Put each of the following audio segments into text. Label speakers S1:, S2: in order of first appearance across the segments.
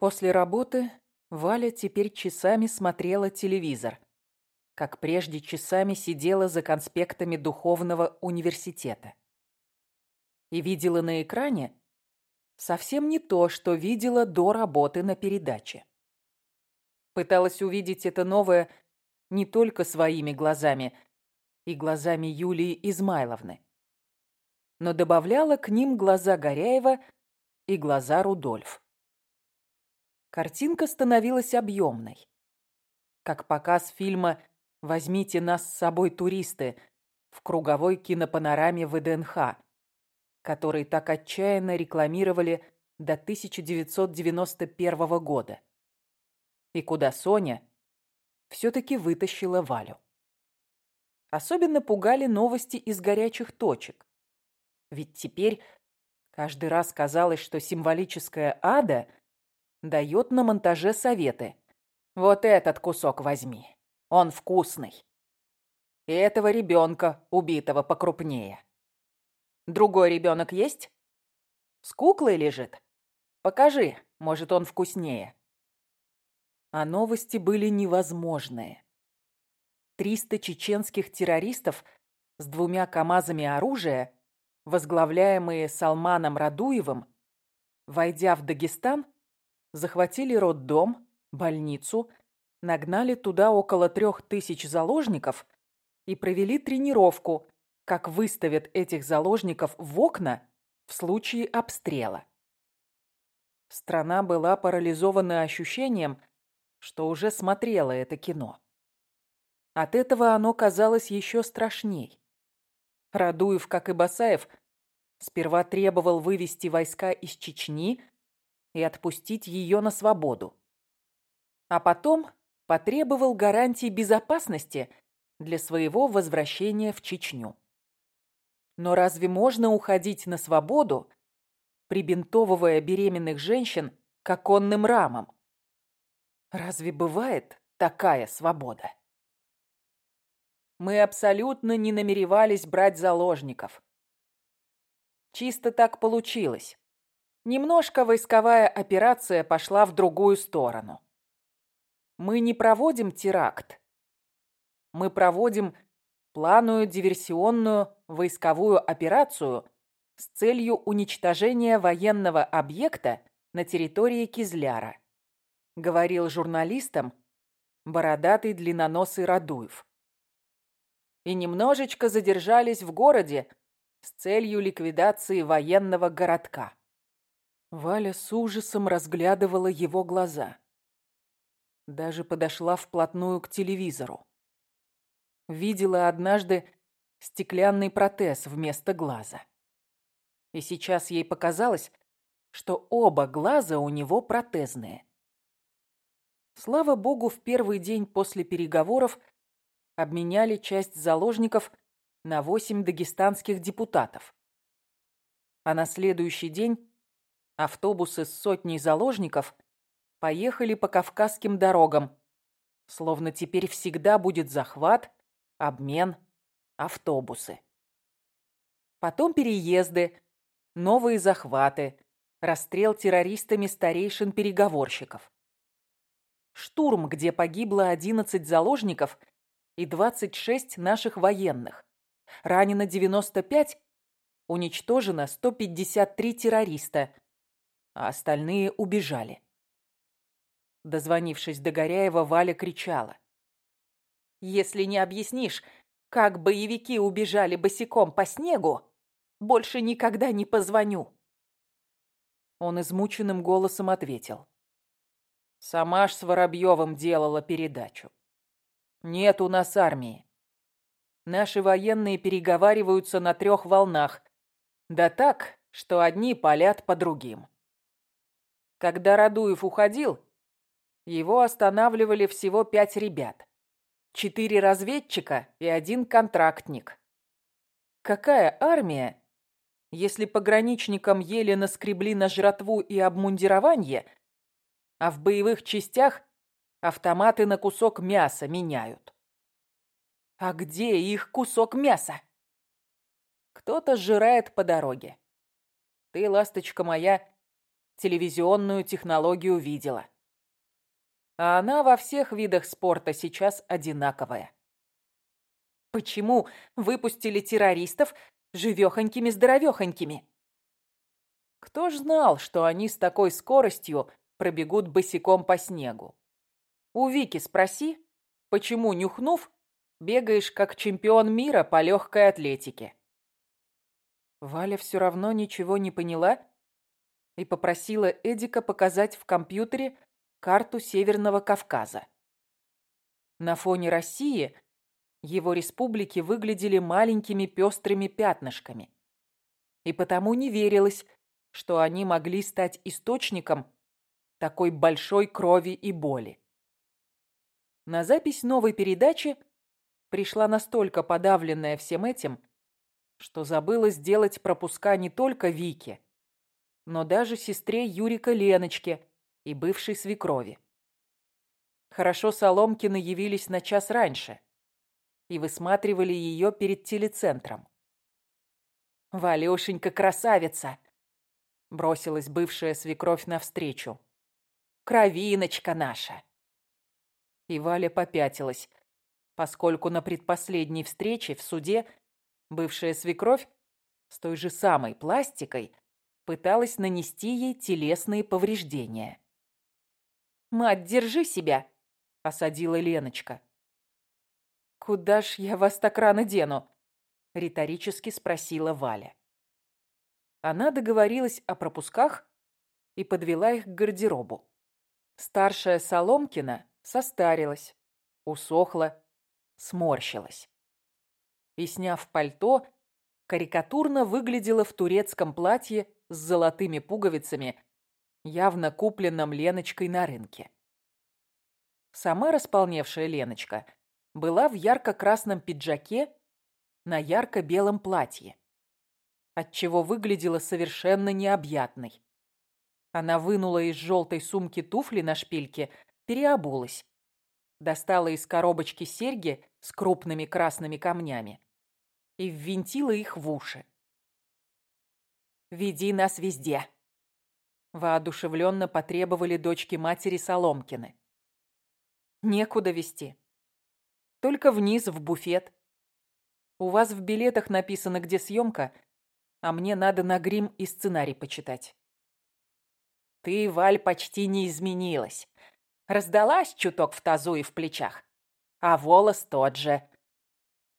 S1: После работы Валя теперь часами смотрела телевизор, как прежде часами сидела за конспектами Духовного университета. И видела на экране совсем не то, что видела до работы на передаче. Пыталась увидеть это новое не только своими глазами и глазами Юлии Измайловны, но добавляла к ним глаза Горяева и глаза Рудольф. Картинка становилась объемной. Как показ фильма «Возьмите нас с собой, туристы» в круговой кинопанораме ВДНХ, который так отчаянно рекламировали до 1991 года. И куда Соня все-таки вытащила Валю. Особенно пугали новости из горячих точек. Ведь теперь каждый раз казалось, что символическая ада дает на монтаже советы. «Вот этот кусок возьми, он вкусный. И этого ребенка, убитого покрупнее. Другой ребенок есть? С куклой лежит? Покажи, может, он вкуснее». А новости были невозможные. Триста чеченских террористов с двумя КАМАЗами оружия возглавляемые Салманом Радуевым, войдя в Дагестан, захватили роддом, больницу, нагнали туда около трех тысяч заложников и провели тренировку, как выставят этих заложников в окна в случае обстрела. Страна была парализована ощущением, что уже смотрела это кино. От этого оно казалось еще страшней. Радуев, как и Басаев, сперва требовал вывести войска из Чечни и отпустить ее на свободу. А потом потребовал гарантий безопасности для своего возвращения в Чечню. Но разве можно уходить на свободу, прибинтовывая беременных женщин к оконным рамам? Разве бывает такая свобода? Мы абсолютно не намеревались брать заложников. Чисто так получилось. Немножко войсковая операция пошла в другую сторону. Мы не проводим теракт. Мы проводим планую диверсионную войсковую операцию с целью уничтожения военного объекта на территории Кизляра, говорил журналистам бородатый длинноносый Радуев и немножечко задержались в городе с целью ликвидации военного городка. Валя с ужасом разглядывала его глаза. Даже подошла вплотную к телевизору. Видела однажды стеклянный протез вместо глаза. И сейчас ей показалось, что оба глаза у него протезные. Слава богу, в первый день после переговоров обменяли часть заложников на восемь дагестанских депутатов. А на следующий день автобусы с сотней заложников поехали по кавказским дорогам, словно теперь всегда будет захват, обмен, автобусы. Потом переезды, новые захваты, расстрел террористами старейшин-переговорщиков. Штурм, где погибло 11 заложников и 26 наших военных. Ранено 95, уничтожено 153 террориста, а остальные убежали. Дозвонившись до Горяева, Валя кричала. «Если не объяснишь, как боевики убежали босиком по снегу, больше никогда не позвоню». Он измученным голосом ответил. «Сама ж с Воробьевым делала передачу. Нет у нас армии. Наши военные переговариваются на трех волнах. Да так, что одни палят по другим. Когда Радуев уходил, его останавливали всего пять ребят. Четыре разведчика и один контрактник. Какая армия, если пограничникам еле наскребли на жратву и обмундирование, а в боевых частях Автоматы на кусок мяса меняют. А где их кусок мяса? Кто-то сжирает по дороге. Ты, ласточка моя, телевизионную технологию видела. А она во всех видах спорта сейчас одинаковая. Почему выпустили террористов живёхонькими-здоровёхонькими? Кто ж знал, что они с такой скоростью пробегут босиком по снегу? У Вики спроси, почему, нюхнув, бегаешь как чемпион мира по легкой атлетике. Валя все равно ничего не поняла и попросила Эдика показать в компьютере карту Северного Кавказа. На фоне России его республики выглядели маленькими пестрыми пятнышками. И потому не верилось, что они могли стать источником такой большой крови и боли. На запись новой передачи пришла настолько подавленная всем этим, что забыла сделать пропуска не только Вике, но даже сестре Юрика Леночке и бывшей свекрови. Хорошо Соломкины явились на час раньше и высматривали ее перед телецентром. «Валюшенька красавица!» — бросилась бывшая свекровь навстречу. «Кровиночка наша!» И Валя попятилась, поскольку на предпоследней встрече в суде бывшая свекровь с той же самой пластикой пыталась нанести ей телесные повреждения. «Мать, держи себя!» — осадила Леночка. «Куда ж я вас так рано дену?» — риторически спросила Валя. Она договорилась о пропусках и подвела их к гардеробу. Старшая Соломкина состарилась, усохла, сморщилась. И, сняв пальто, карикатурно выглядела в турецком платье с золотыми пуговицами, явно купленном Леночкой на рынке. Сама располневшая Леночка была в ярко-красном пиджаке на ярко-белом платье, отчего выглядела совершенно необъятной. Она вынула из желтой сумки туфли на шпильке, переобулась достала из коробочки серьги с крупными красными камнями и ввинтила их в уши. «Веди нас везде!» Воодушевленно потребовали дочки матери Соломкины. «Некуда везти. Только вниз, в буфет. У вас в билетах написано, где съемка, а мне надо на грим и сценарий почитать». «Ты, Валь, почти не изменилась. Раздалась чуток в тазу и в плечах. А волос тот же.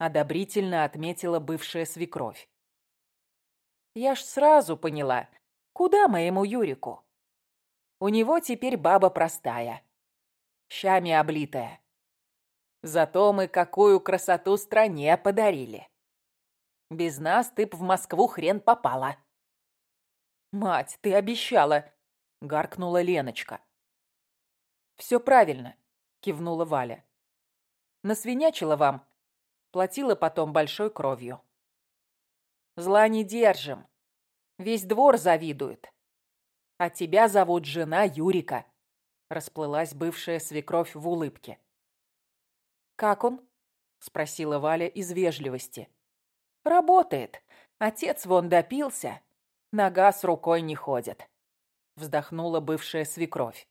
S1: Одобрительно отметила бывшая свекровь. Я ж сразу поняла, куда моему Юрику. У него теперь баба простая, щами облитая. Зато мы какую красоту стране подарили. Без нас ты б в Москву хрен попала. «Мать, ты обещала!» — гаркнула Леночка. «Все правильно», — кивнула Валя. «Насвинячила вам, платила потом большой кровью». «Зла не держим. Весь двор завидует. А тебя зовут жена Юрика», — расплылась бывшая свекровь в улыбке. «Как он?» — спросила Валя из вежливости. «Работает. Отец вон допился. Нога с рукой не ходит», — вздохнула бывшая свекровь.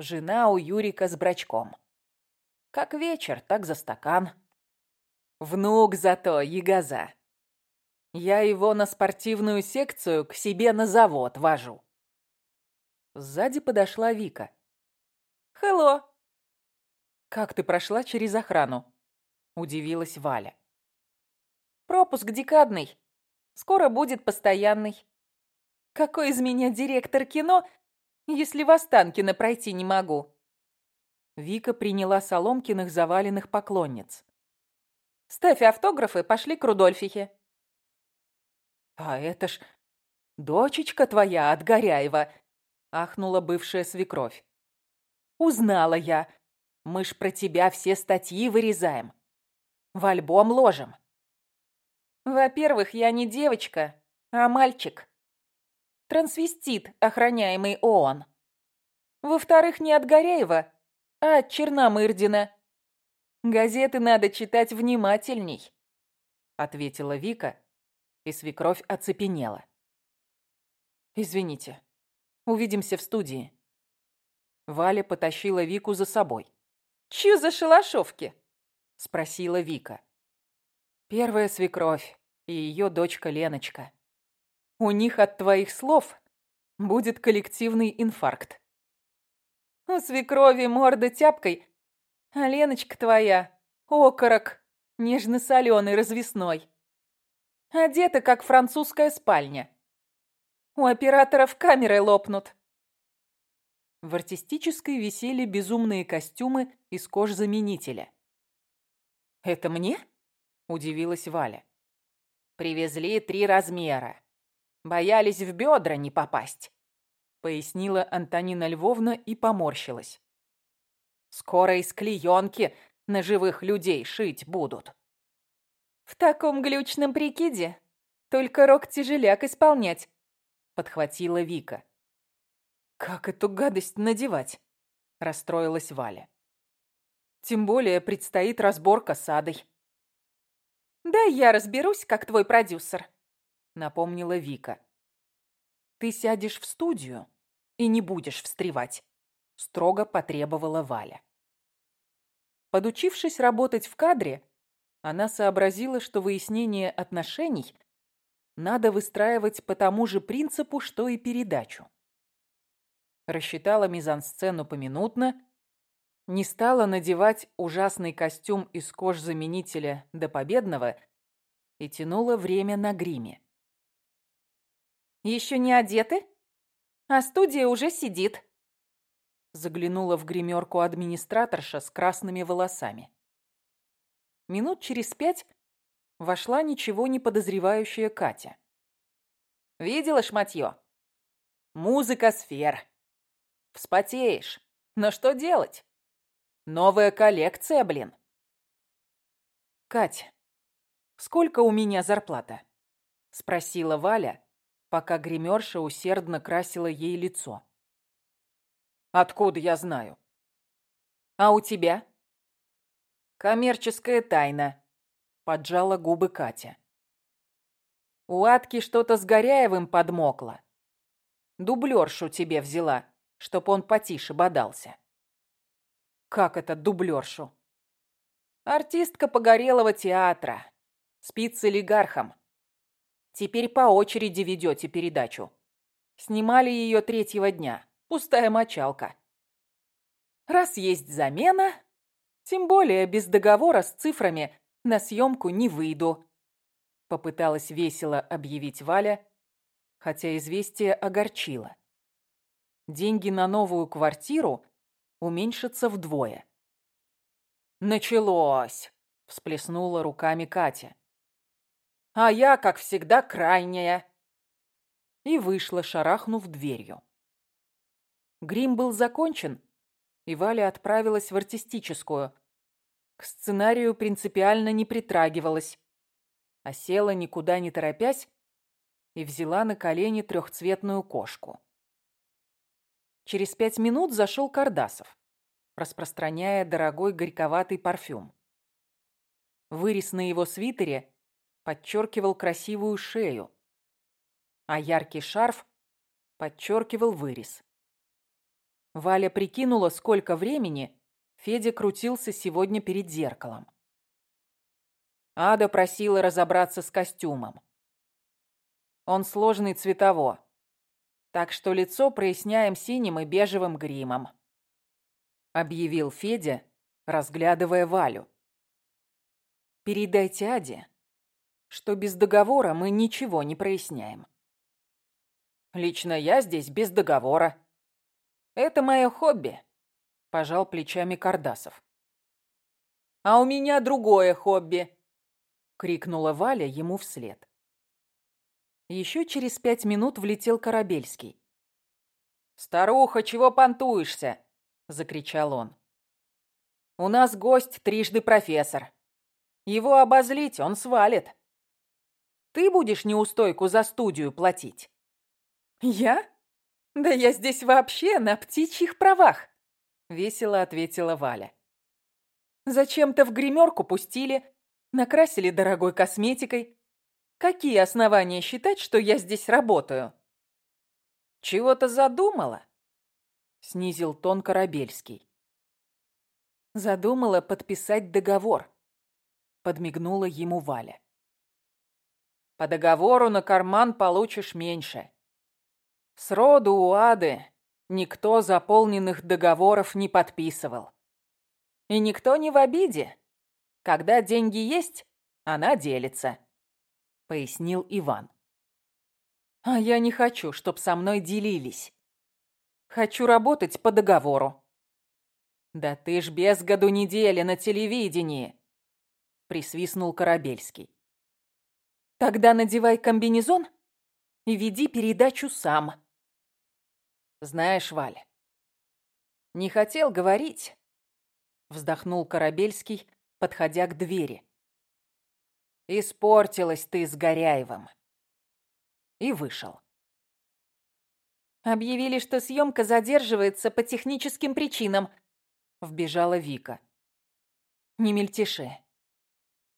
S1: Жена у Юрика с брачком. Как вечер, так за стакан. Внук зато, ягоза. Я его на спортивную секцию к себе на завод вожу. Сзади подошла Вика. «Хелло!» «Как ты прошла через охрану?» Удивилась Валя. «Пропуск декадный. Скоро будет постоянный. Какой из меня директор кино, если в Останкино пройти не могу?» Вика приняла Соломкиных заваленных поклонниц. «Ставь автографы, пошли к Рудольфихе». «А это ж дочечка твоя от Горяева!» — ахнула бывшая свекровь. «Узнала я. Мы ж про тебя все статьи вырезаем. В альбом ложим». «Во-первых, я не девочка, а мальчик», трансвестит, охраняемый ООН. Во-вторых, не от Горяева, а от Черномырдина. Газеты надо читать внимательней, ответила Вика, и свекровь оцепенела. Извините, Увидимся в студии». Валя потащила Вику за собой.
S2: «Чё за шалашовки?»
S1: — спросила Вика. «Первая свекровь и ее дочка Леночка. У них от твоих слов будет коллективный инфаркт».
S2: «У свекрови морда тяпкой, а Леночка твоя — окорок, нежно-соленый, развесной. Одета, как французская спальня. У операторов камеры лопнут.
S1: В артистической висели безумные костюмы из кожзаменителя. «Это мне?» – удивилась Валя. «Привезли три размера. Боялись в бедра не попасть», – пояснила Антонина Львовна и поморщилась. «Скоро из клеенки на живых людей шить будут».
S2: «В таком глючном прикиде только рок-тяжеляк исполнять»,
S1: подхватила Вика. «Как эту гадость надевать?» – расстроилась Валя. «Тем более предстоит разборка с Адой».
S2: «Да я разберусь, как твой продюсер», –
S1: напомнила Вика. «Ты сядешь в студию и не будешь встревать», – строго потребовала Валя. Подучившись работать в кадре, она сообразила, что выяснение отношений – надо выстраивать по тому же принципу, что и передачу. Рассчитала мизансцену поминутно, не стала надевать ужасный костюм из кожзаменителя до победного и тянула время на гриме.
S2: «Еще не одеты? А студия уже сидит»,
S1: заглянула в гримерку администраторша с красными волосами. Минут через пять вошла ничего не подозревающая Катя. «Видела шматье? Музыка сфер. Вспотеешь. Но что делать? Новая коллекция, блин». «Кать, сколько у меня зарплата?» — спросила Валя, пока гримерша усердно красила ей лицо. «Откуда я знаю?» «А у тебя?» «Коммерческая тайна», Поджала губы Катя. У Атки что-то с Горяевым подмокло. Дублершу тебе взяла, чтоб он потише бодался. Как это дублершу? Артистка погорелого театра. Спит с олигархом. Теперь по очереди ведете передачу. Снимали ее третьего дня. Пустая мочалка. Раз есть замена, тем более без договора с цифрами на съемку не выйду», — попыталась весело объявить Валя, хотя известие огорчило. Деньги на новую квартиру уменьшатся вдвое. «Началось!» — всплеснула руками Катя. «А я, как всегда, крайняя!» И вышла, шарахнув дверью. Грим был закончен, и Валя отправилась в артистическую, к сценарию принципиально не притрагивалась, а села никуда не торопясь и взяла на колени трехцветную кошку. Через пять минут зашел Кардасов, распространяя дорогой горьковатый парфюм. Вырез на его свитере подчеркивал красивую шею, а яркий шарф подчеркивал вырез. Валя прикинула, сколько времени Федя крутился сегодня перед зеркалом. Ада просила разобраться с костюмом. Он сложный цветово, так что лицо проясняем синим и бежевым гримом. Объявил Федя, разглядывая Валю. Передайте Аде, что без договора мы ничего не проясняем. Лично я здесь без договора. Это мое хобби. — пожал плечами Кардасов. «А у меня другое хобби!» — крикнула Валя ему вслед. Еще через пять минут влетел Корабельский. «Старуха, чего понтуешься?» — закричал он. «У нас гость трижды профессор. Его обозлить, он свалит. Ты будешь неустойку за студию платить?»
S2: «Я? Да я здесь вообще на птичьих правах!»
S1: — весело ответила Валя. «Зачем-то в гримерку пустили, накрасили дорогой косметикой. Какие основания считать, что я здесь работаю?» чего-то задумала?» Снизил тон Корабельский.
S2: Задумала подписать договор. Подмигнула ему Валя.
S1: По договору на карман получишь меньше. Сроду у Ады никто заполненных договоров не подписывал. И никто не в обиде. Когда деньги есть, она делится, пояснил Иван.
S2: А я не хочу, чтоб со мной делились. Хочу работать по договору.
S1: Да ты ж без году недели на телевидении, присвистнул Корабельский.
S2: Тогда надевай комбинезон и веди передачу сам.
S1: Знаешь, Валь, не хотел говорить, вздохнул Корабельский, подходя к двери. Испортилась ты с Горяевым. И вышел.
S2: Объявили, что съемка задерживается по техническим причинам. Вбежала Вика. Не мельтеши.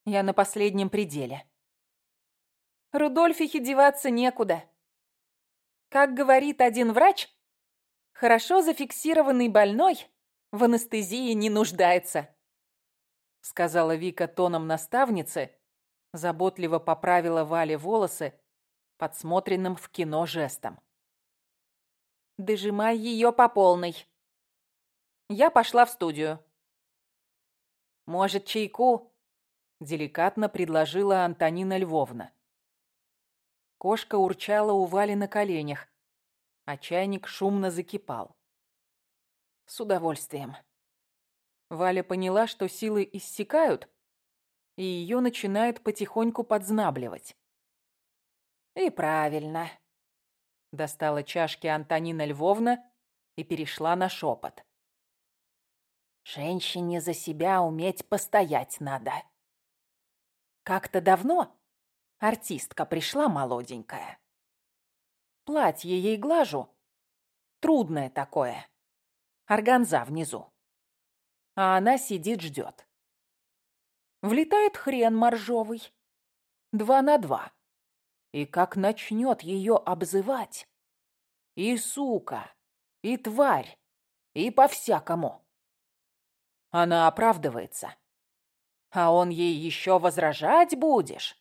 S2: Я на последнем пределе. Рудольфихе деваться некуда. Как говорит один врач, хорошо зафиксированный больной в анестезии не нуждается. Сказала Вика тоном наставницы, заботливо поправила Вале волосы подсмотренным в кино жестом. Дожимай ее по полной. Я пошла в студию.
S1: Может, чайку? Деликатно предложила Антонина Львовна. Кошка урчала у Вали на коленях, а чайник шумно закипал. С удовольствием. Валя поняла, что силы иссякают, и ее начинает потихоньку подзнабливать. И правильно. Достала чашки Антонина Львовна и перешла на шепот. Женщине за себя уметь постоять надо. Как-то давно Артистка пришла молоденькая. Платье ей глажу. Трудное такое. Органза внизу. А она сидит, ждет. Влетает хрен моржовый. Два на два. И как начнет ее обзывать. И сука, и тварь, и по-всякому. Она оправдывается. А он ей еще возражать будешь?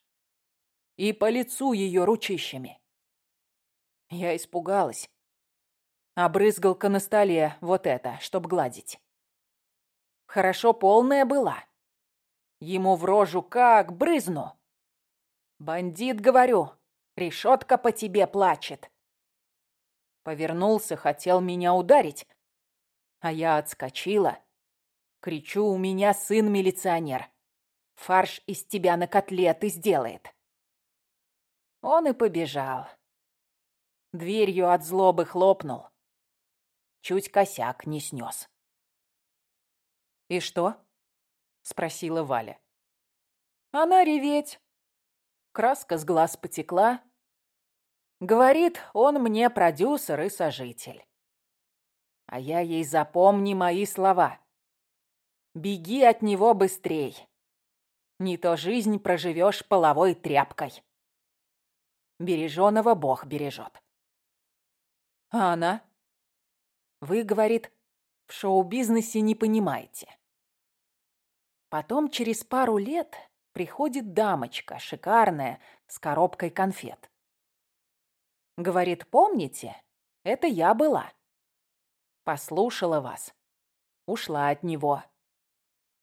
S1: и по лицу ее ручищами. Я испугалась. А брызгалка на столе вот это, чтоб гладить. Хорошо полная была. Ему в рожу как брызну. Бандит, говорю, решетка по тебе плачет. Повернулся, хотел меня ударить. А я отскочила. Кричу, у меня сын милиционер. Фарш из тебя на котлеты сделает. Он и побежал. Дверью от злобы хлопнул. Чуть косяк не снес. «И что?» — спросила Валя. Она реветь. Краска с глаз потекла. Говорит, он мне продюсер и сожитель. А я ей запомни мои слова. Беги от него быстрей. Не то жизнь проживешь половой тряпкой. Береженого Бог бережет. А она? Вы, говорит, в шоу-бизнесе не понимаете. Потом через пару лет приходит дамочка, шикарная, с коробкой конфет. Говорит, помните, это я была. Послушала вас. Ушла от него.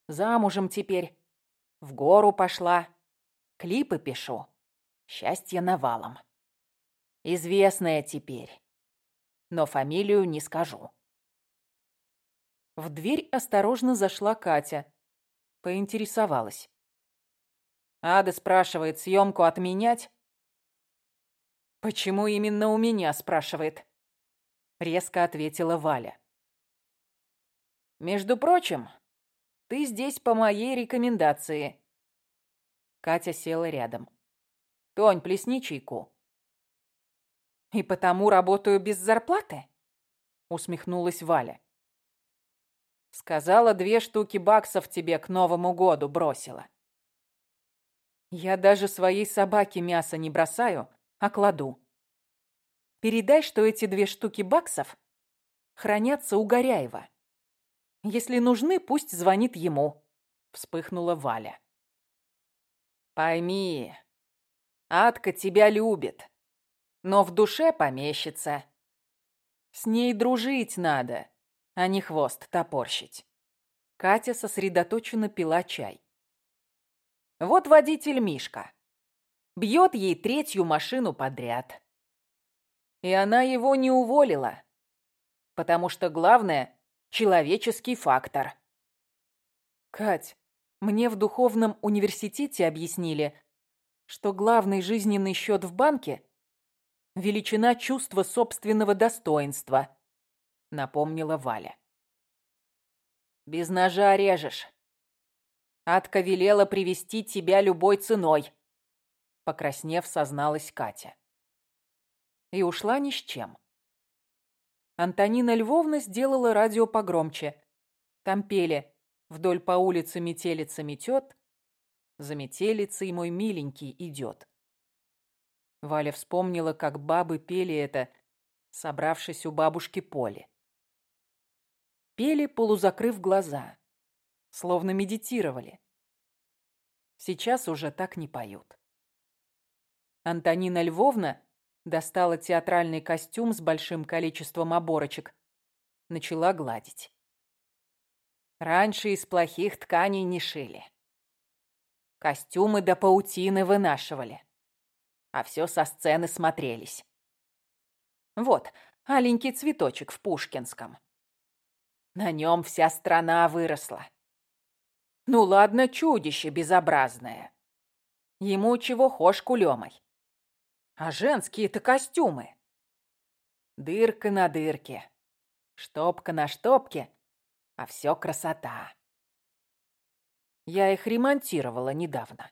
S1: Замужем теперь. В гору пошла. Клипы пишу. Счастье навалом. Известная теперь. Но фамилию не скажу. В дверь осторожно зашла Катя. Поинтересовалась. Ада спрашивает, съемку отменять? «Почему именно у меня?» – спрашивает. Резко ответила Валя. «Между прочим, ты здесь по моей рекомендации». Катя села рядом. Тонь, плесни чайку. И потому работаю без зарплаты? Усмехнулась Валя. Сказала, две штуки баксов тебе к Новому году бросила. Я даже своей собаке мясо не бросаю, а кладу.
S2: Передай, что эти две штуки баксов хранятся у Горяева. Если нужны, пусть звонит ему», — вспыхнула Валя.
S1: «Пойми, Адка тебя любит, но в душе помещится. С ней дружить надо, а не хвост топорщить». Катя сосредоточенно пила чай. Вот водитель Мишка. Бьет ей третью машину подряд. И она его не уволила, потому что главное — человеческий фактор.
S2: Кать, мне в духовном университете объяснили, что главный жизненный счет в банке — величина чувства собственного достоинства, напомнила Валя.
S1: Без ножа режешь. Атка велела привести тебя любой ценой, покраснев, созналась Катя.
S2: И ушла ни с чем. Антонина Львовна сделала радио погромче. Там пели «Вдоль по улице метелица метет», «За метелицей мой миленький идет». Валя вспомнила, как бабы пели это, собравшись у бабушки Поли. Пели, полузакрыв глаза, словно медитировали. Сейчас уже так не поют. Антонина Львовна достала театральный костюм с большим количеством оборочек, начала гладить.
S1: Раньше из плохих тканей не шили. Костюмы до паутины вынашивали. А все со сцены смотрелись. Вот, аленький цветочек в Пушкинском. На нем вся страна выросла. Ну ладно, чудище безобразное. Ему чего хошь кулемой. А женские-то костюмы. Дырка на дырке, штопка на штопке, а все красота. Я их ремонтировала недавно.